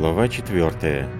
Глава 4.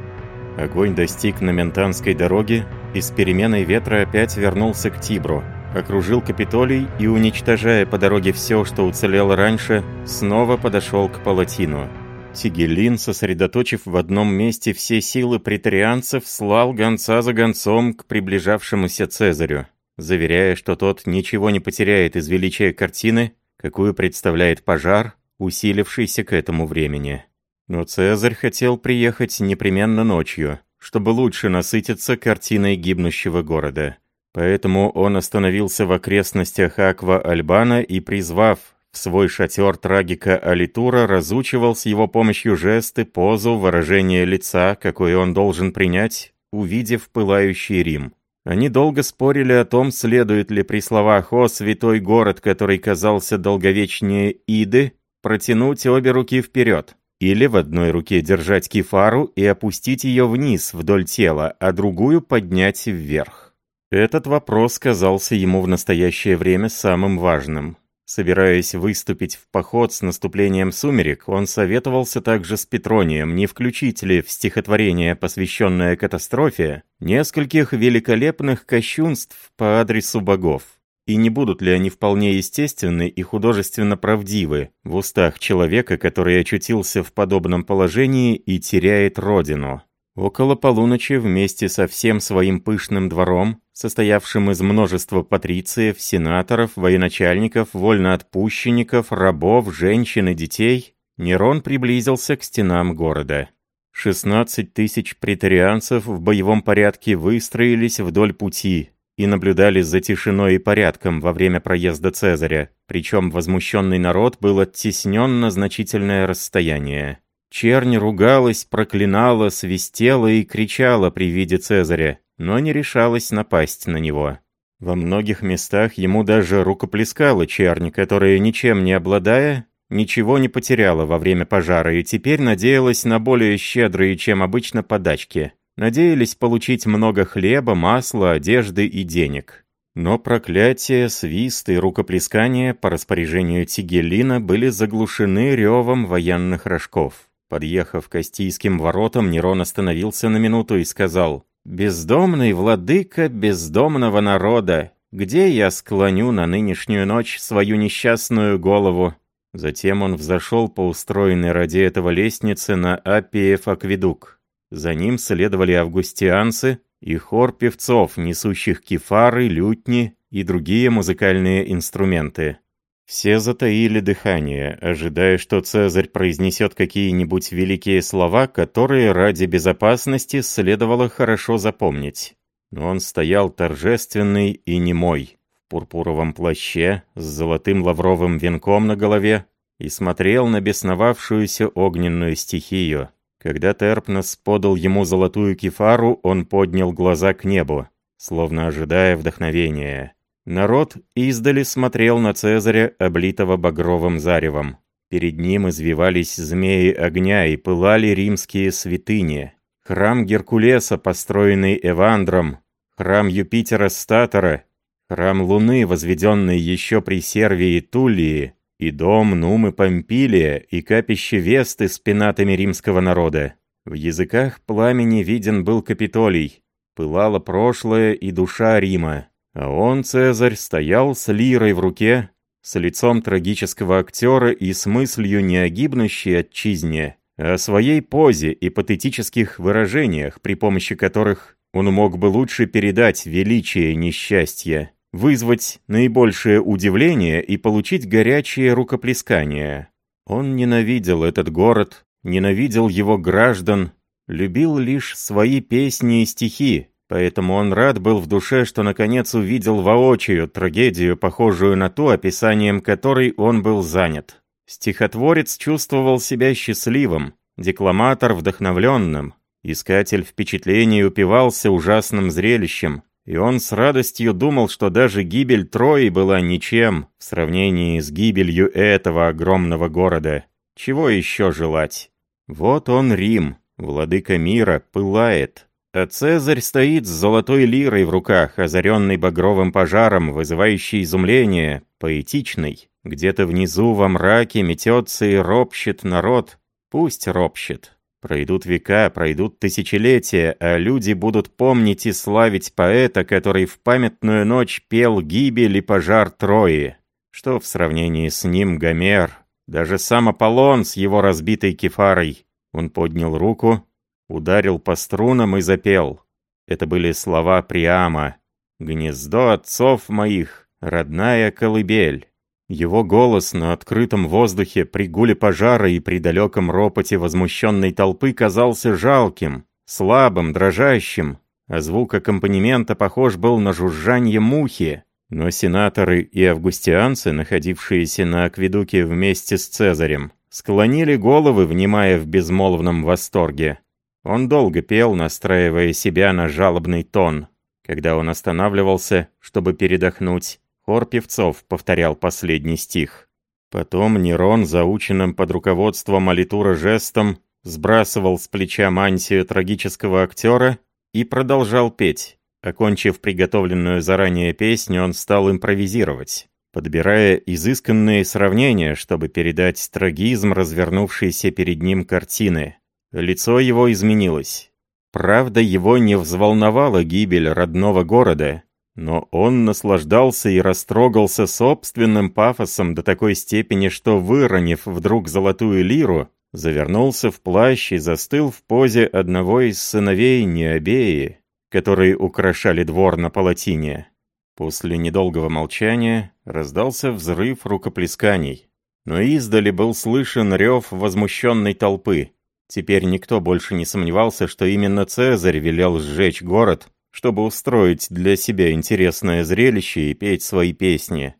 Огонь достиг Наментанской дороги и с переменой ветра опять вернулся к Тибру, окружил Капитолий и, уничтожая по дороге все, что уцелело раньше, снова подошел к Палатину. Тигелин, сосредоточив в одном месте все силы претарианцев, слал гонца за гонцом к приближавшемуся Цезарю, заверяя, что тот ничего не потеряет из величия картины, какую представляет пожар, усилившийся к этому времени. Но Цезарь хотел приехать непременно ночью, чтобы лучше насытиться картиной гибнущего города. Поэтому он остановился в окрестностях Аква-Альбана и, призвав в свой шатер трагика Алитура, разучивал с его помощью жесты, позу, выражение лица, какое он должен принять, увидев пылающий Рим. Они долго спорили о том, следует ли при словах «О, святой город, который казался долговечнее Иды», протянуть обе руки вперед. Или в одной руке держать кефару и опустить ее вниз вдоль тела, а другую поднять вверх. Этот вопрос казался ему в настоящее время самым важным. Собираясь выступить в поход с наступлением сумерек, он советовался также с Петронием, не включить ли в стихотворение, посвященное катастрофе, нескольких великолепных кощунств по адресу богов и не будут ли они вполне естественны и художественно правдивы в устах человека, который очутился в подобном положении и теряет родину. Около полуночи вместе со всем своим пышным двором, состоявшим из множества патрициев, сенаторов, военачальников, вольноотпущенников, рабов, женщин и детей, Нерон приблизился к стенам города. 16 тысяч претарианцев в боевом порядке выстроились вдоль пути, и наблюдали за тишиной и порядком во время проезда Цезаря, причем возмущенный народ был оттеснен на значительное расстояние. Чернь ругалась, проклинала, свистела и кричала при виде Цезаря, но не решалась напасть на него. Во многих местах ему даже рукоплескала чернь, которая, ничем не обладая, ничего не потеряла во время пожара и теперь надеялась на более щедрые, чем обычно, подачки надеялись получить много хлеба, масла, одежды и денег. Но проклятие, свист и рукоплескания по распоряжению Тигелина были заглушены ревом военных рожков. Подъехав к Астийским воротам, Нерон остановился на минуту и сказал «Бездомный владыка бездомного народа, где я склоню на нынешнюю ночь свою несчастную голову?» Затем он взошел по устроенной ради этого лестнице на Апиев акведук. За ним следовали августианцы и хор певцов, несущих кефары, лютни и другие музыкальные инструменты. Все затаили дыхание, ожидая, что Цезарь произнесет какие-нибудь великие слова, которые ради безопасности следовало хорошо запомнить. Но он стоял торжественный и немой, в пурпуровом плаще, с золотым лавровым венком на голове, и смотрел на бесновавшуюся огненную стихию. Когда Терпнос подал ему золотую кефару, он поднял глаза к небу, словно ожидая вдохновения. Народ издали смотрел на Цезаря, облитого багровым заревом. Перед ним извивались змеи огня и пылали римские святыни. Храм Геркулеса, построенный Эвандром, храм Юпитера Статора, храм Луны, возведенный еще при Сервии Туллии, и дом Нумы Помпилия, и капище Весты с пенатами римского народа. В языках пламени виден был Капитолий, пылало прошлое и душа Рима, а он, Цезарь, стоял с лирой в руке, с лицом трагического актера и с мыслью не о гибнущей отчизне, а о своей позе и патетических выражениях, при помощи которых он мог бы лучше передать величие несчастья вызвать наибольшее удивление и получить горячее рукоплескание. Он ненавидел этот город, ненавидел его граждан, любил лишь свои песни и стихи, поэтому он рад был в душе, что наконец увидел воочию трагедию, похожую на ту, описанием которой он был занят. Стихотворец чувствовал себя счастливым, декламатор вдохновленным, искатель впечатлений упивался ужасным зрелищем, и он с радостью думал, что даже гибель Трои была ничем в сравнении с гибелью этого огромного города. Чего еще желать? Вот он, Рим, владыка мира, пылает. А Цезарь стоит с золотой лирой в руках, озаренный багровым пожаром, вызывающий изумление, поэтичный. Где-то внизу во мраке метется и ропщет народ. Пусть ропщет. Пройдут века, пройдут тысячелетия, а люди будут помнить и славить поэта, который в памятную ночь пел гибель и пожар Трои. Что в сравнении с ним Гомер? Даже сам Аполлон с его разбитой кефарой. Он поднял руку, ударил по струнам и запел. Это были слова Приама. «Гнездо отцов моих, родная колыбель». Его голос на открытом воздухе при гуле пожара и при далеком ропоте возмущенной толпы казался жалким, слабым, дрожащим, а звук аккомпанемента похож был на жужжанье мухи. Но сенаторы и августианцы, находившиеся на акведуке вместе с Цезарем, склонили головы, внимая в безмолвном восторге. Он долго пел, настраивая себя на жалобный тон. Когда он останавливался, чтобы передохнуть, хор певцов повторял последний стих. Потом Нерон, заученным под руководством Алитура жестом, сбрасывал с плеча мантию трагического актера и продолжал петь. Окончив приготовленную заранее песню, он стал импровизировать, подбирая изысканные сравнения, чтобы передать трагизм развернувшейся перед ним картины. Лицо его изменилось. Правда, его не взволновала гибель родного города, но он наслаждался и растрогался собственным пафосом до такой степени, что, выронив вдруг золотую лиру, завернулся в плащ и застыл в позе одного из сыновей Необеи, которые украшали двор на палатине. После недолгого молчания раздался взрыв рукоплесканий, но издали был слышен рев возмущенной толпы. Теперь никто больше не сомневался, что именно Цезарь велел сжечь город, чтобы устроить для себя интересное зрелище и петь свои песни.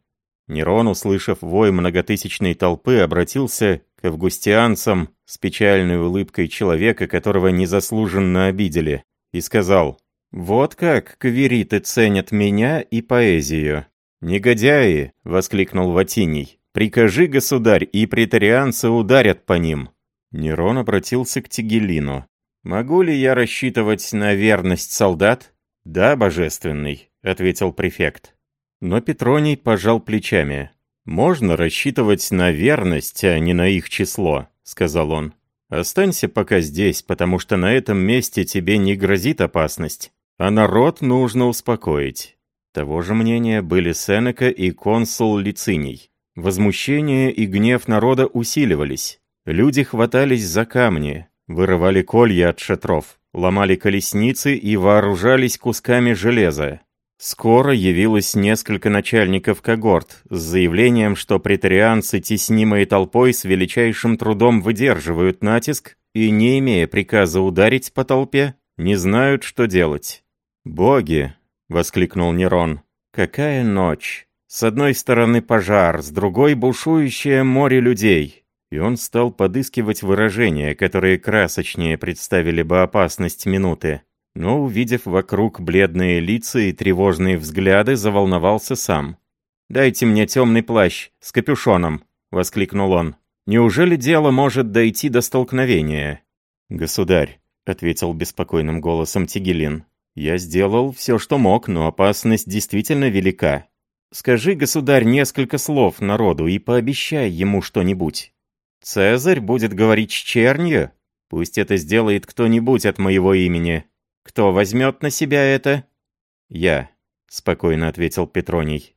Нерон, услышав вой многотысячной толпы, обратился к августианцам с печальной улыбкой человека, которого незаслуженно обидели, и сказал, «Вот как кавериты ценят меня и поэзию». «Негодяи!» — воскликнул Ватиний. «Прикажи, государь, и претарианцы ударят по ним». Нерон обратился к Тигелину. «Могу ли я рассчитывать на верность солдат?» «Да, божественный», — ответил префект. Но Петроний пожал плечами. «Можно рассчитывать на верность, а не на их число», — сказал он. «Останься пока здесь, потому что на этом месте тебе не грозит опасность, а народ нужно успокоить». Того же мнения были Сенека и консул Лициний. Возмущение и гнев народа усиливались. Люди хватались за камни, вырывали колья от шатров, ломали колесницы и вооружались кусками железа. Скоро явилось несколько начальников когорт с заявлением, что претарианцы, теснимые толпой, с величайшим трудом выдерживают натиск и, не имея приказа ударить по толпе, не знают, что делать. «Боги!» — воскликнул Нерон. «Какая ночь! С одной стороны пожар, с другой бушующее море людей и он стал подыскивать выражения, которые красочнее представили бы опасность минуты. Но, увидев вокруг бледные лица и тревожные взгляды, заволновался сам. «Дайте мне темный плащ с капюшоном», — воскликнул он. «Неужели дело может дойти до столкновения?» «Государь», — ответил беспокойным голосом Тигелин, — «я сделал все, что мог, но опасность действительно велика. Скажи, государь, несколько слов народу и пообещай ему что-нибудь». Цезарь будет говорить с чернью? Пусть это сделает кто-нибудь от моего имени. Кто возьмет на себя это? Я, спокойно ответил Петроний.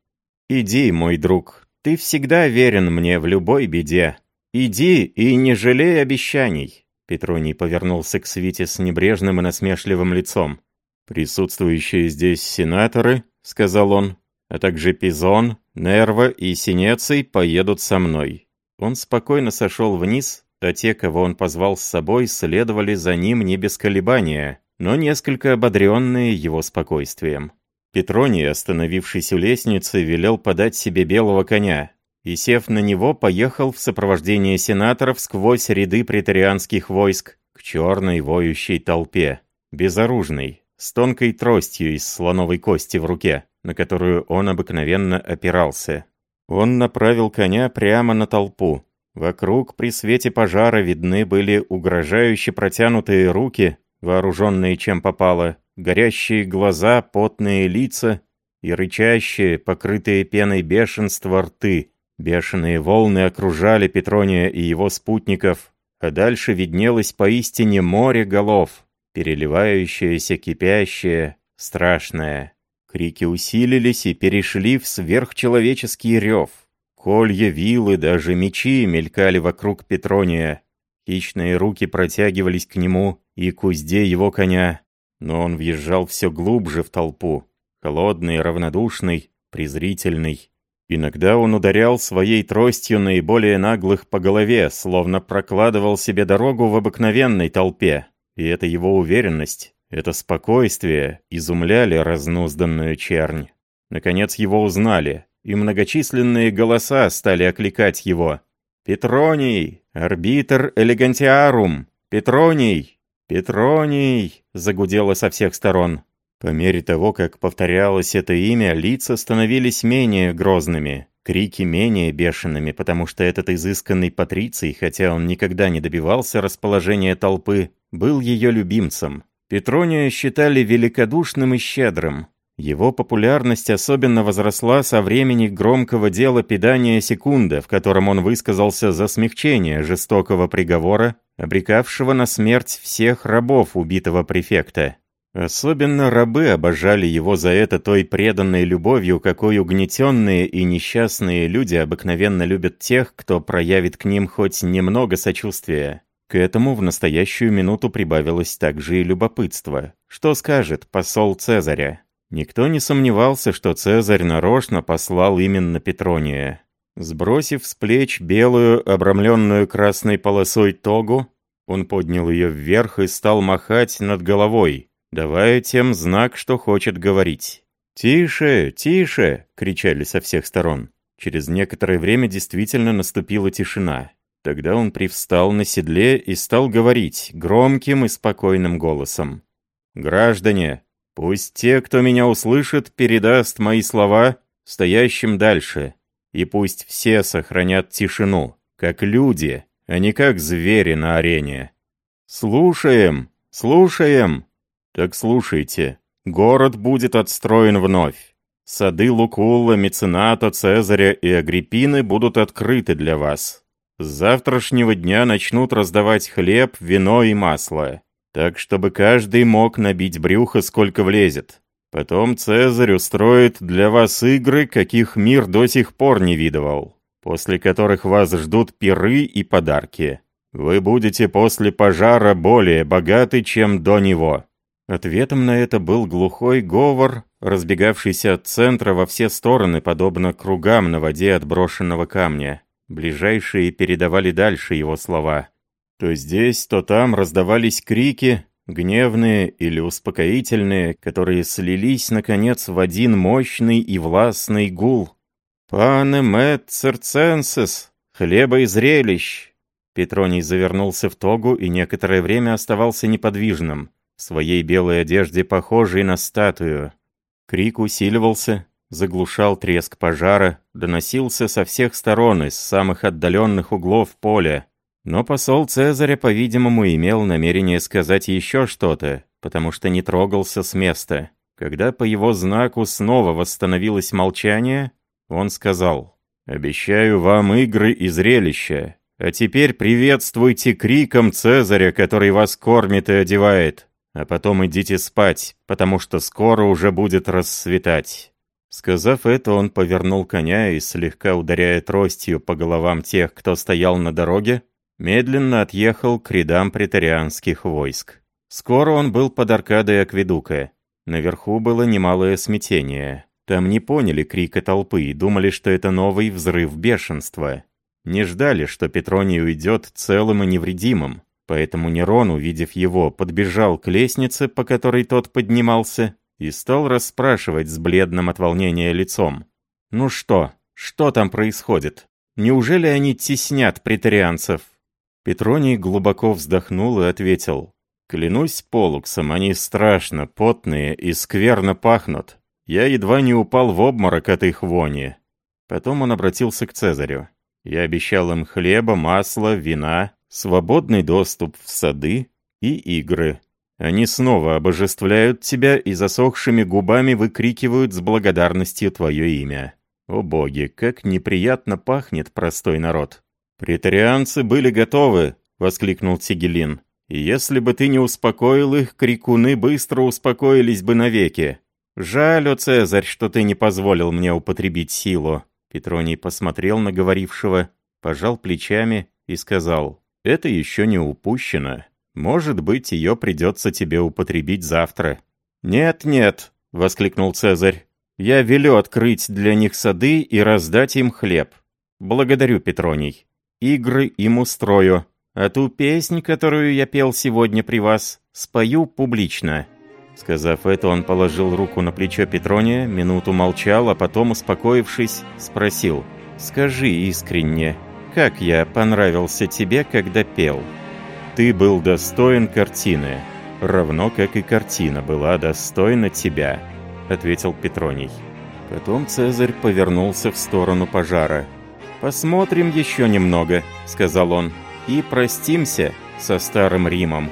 Иди, мой друг, ты всегда верен мне в любой беде. Иди и не жалей обещаний. Петроний повернулся к Свите с небрежным и насмешливым лицом. «Присутствующие здесь сенаторы», — сказал он, «а также Пизон, Нерва и Синеций поедут со мной. Он спокойно сошел вниз, а те, кого он позвал с собой, следовали за ним не без колебания, но несколько ободренные его спокойствием. Петроний, остановившись у лестницы, велел подать себе белого коня, и, сев на него, поехал в сопровождении сенаторов сквозь ряды претарианских войск к черной воющей толпе, безоружной, с тонкой тростью из слоновой кости в руке, на которую он обыкновенно опирался. Он направил коня прямо на толпу. Вокруг при свете пожара видны были угрожающе протянутые руки, вооруженные чем попало, горящие глаза, потные лица и рычащие, покрытые пеной бешенства рты. Бешеные волны окружали Петрония и его спутников, а дальше виднелось поистине море голов, переливающееся, кипящее, страшное. Крики усилились и перешли в сверхчеловеческий рев. Колья, вилы, даже мечи мелькали вокруг Петрония. Хищные руки протягивались к нему и к узде его коня, но он въезжал все глубже в толпу, холодный, равнодушный, презрительный. Иногда он ударял своей тростью наиболее наглых по голове, словно прокладывал себе дорогу в обыкновенной толпе. И эта его уверенность, это спокойствие изумляли разнузданную чернь. Наконец его узнали, и многочисленные голоса стали окликать его. «Петроний! Арбитр элегантиарум! Петроний! Петроний!» загудело со всех сторон. По мере того, как повторялось это имя, лица становились менее грозными, крики менее бешеными, потому что этот изысканный патриций, хотя он никогда не добивался расположения толпы, был ее любимцем. Петрония считали великодушным и щедрым. Его популярность особенно возросла со времени громкого дела «Педания секунда», в котором он высказался за смягчение жестокого приговора, обрекавшего на смерть всех рабов убитого префекта. Особенно рабы обожали его за это той преданной любовью, какой угнетенные и несчастные люди обыкновенно любят тех, кто проявит к ним хоть немного сочувствия. К этому в настоящую минуту прибавилось также и любопытство. Что скажет посол Цезаря? Никто не сомневался, что Цезарь нарочно послал именно Петрония. Сбросив с плеч белую, обрамленную красной полосой тогу, он поднял ее вверх и стал махать над головой, давая тем знак, что хочет говорить. «Тише, тише!» — кричали со всех сторон. Через некоторое время действительно наступила тишина. Тогда он привстал на седле и стал говорить громким и спокойным голосом. «Граждане, пусть те, кто меня услышит, передаст мои слова стоящим дальше, и пусть все сохранят тишину, как люди, а не как звери на арене. Слушаем, слушаем!» Так слушайте, город будет отстроен вновь. Сады Лукулла, Мецената, Цезаря и Агриппины будут открыты для вас. С завтрашнего дня начнут раздавать хлеб, вино и масло, так чтобы каждый мог набить брюхо сколько влезет. Потом Цезарь устроит для вас игры, каких мир до сих пор не видывал, после которых вас ждут пиры и подарки. Вы будете после пожара более богаты, чем до него. Ответом на это был глухой говор, разбегавшийся от центра во все стороны, подобно кругам на воде от брошенного камня. Ближайшие передавали дальше его слова. То здесь, то там раздавались крики, гневные или успокоительные, которые слились, наконец, в один мощный и властный гул. «Пане мэт церценсес! Хлеба и зрелищ!» Петроний завернулся в тогу и некоторое время оставался неподвижным в своей белой одежде, похожей на статую. Крик усиливался, заглушал треск пожара, доносился со всех сторон, из самых отдаленных углов поля. Но посол Цезаря, по-видимому, имел намерение сказать еще что-то, потому что не трогался с места. Когда по его знаку снова восстановилось молчание, он сказал, «Обещаю вам игры и зрелища, а теперь приветствуйте криком Цезаря, который вас кормит и одевает а потом идите спать, потому что скоро уже будет рассветать». Сказав это, он повернул коня и, слегка ударяя тростью по головам тех, кто стоял на дороге, медленно отъехал к рядам претарианских войск. Скоро он был под аркадой Акведука. Наверху было немалое смятение. Там не поняли крика толпы и думали, что это новый взрыв бешенства. Не ждали, что Петроний уйдет целым и невредимым. Поэтому Нерон, увидев его, подбежал к лестнице, по которой тот поднимался, и стал расспрашивать с бледным от волнения лицом. «Ну что? Что там происходит? Неужели они теснят претарианцев?» Петроний глубоко вздохнул и ответил. «Клянусь полуксом, они страшно потные и скверно пахнут. Я едва не упал в обморок от их вони». Потом он обратился к Цезарю. «Я обещал им хлеба, масла, вина, свободный доступ в сады и игры. Они снова обожествляют тебя и засохшими губами выкрикивают с благодарностью твое имя. О боги, как неприятно пахнет простой народ. Претарианцы были готовы, воскликнул Тигелин. «Если бы ты не успокоил их, крикуны быстро успокоились бы навеки. Жаль, о Цезарь, что ты не позволил мне употребить силу». Петроний посмотрел на говорившего, пожал плечами и сказал, «Это еще не упущено. Может быть, ее придется тебе употребить завтра». «Нет-нет», — воскликнул Цезарь, «я велю открыть для них сады и раздать им хлеб. Благодарю, Петроний. Игры им устрою, а ту песнь, которую я пел сегодня при вас, спою публично». Сказав это, он положил руку на плечо Петрония, минуту молчал, а потом, успокоившись, спросил, «Скажи искренне, как я понравился тебе, когда пел?» «Ты был достоин картины, равно как и картина была достойна тебя», — ответил Петроний. Потом Цезарь повернулся в сторону пожара. «Посмотрим еще немного», — сказал он, — «и простимся со Старым Римом».